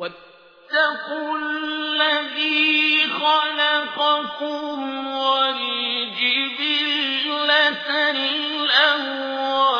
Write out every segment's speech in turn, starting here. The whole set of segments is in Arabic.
واتقوا الذي خلقكم والجبلة الأول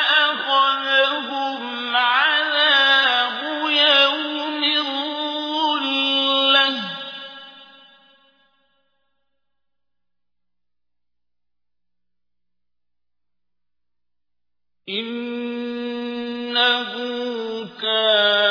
إنه كان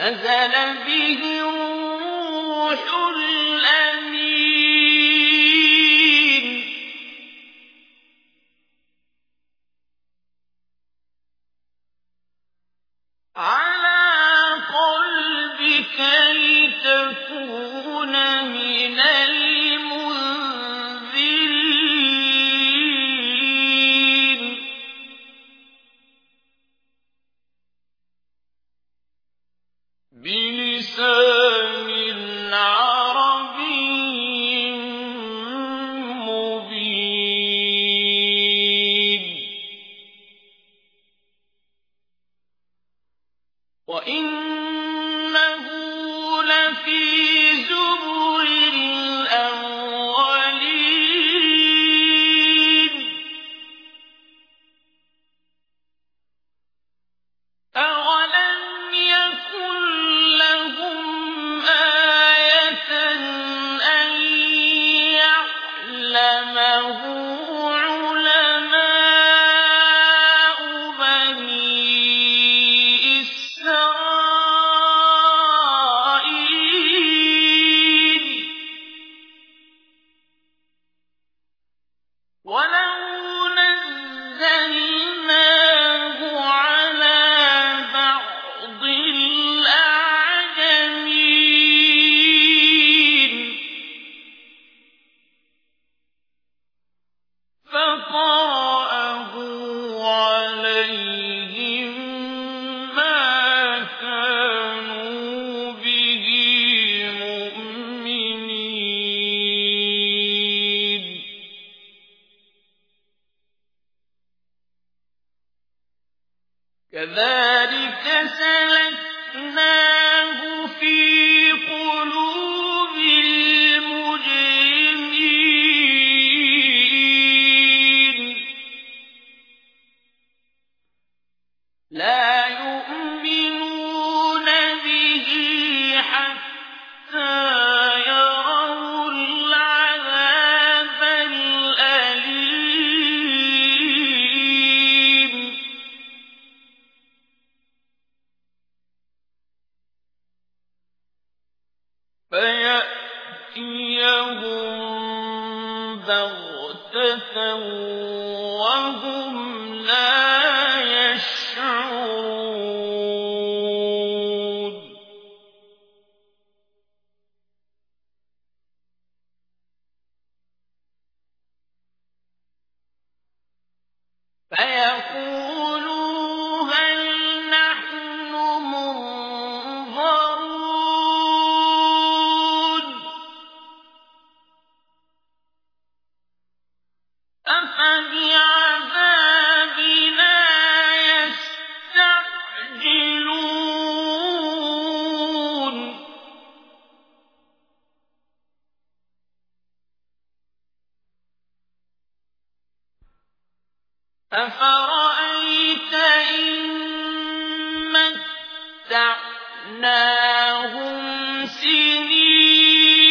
نزل به الروح كذلك سلكناه في قلوب بغتة وهم لا يشعرون فيقولوا أفرأيت إن متعناهم سنين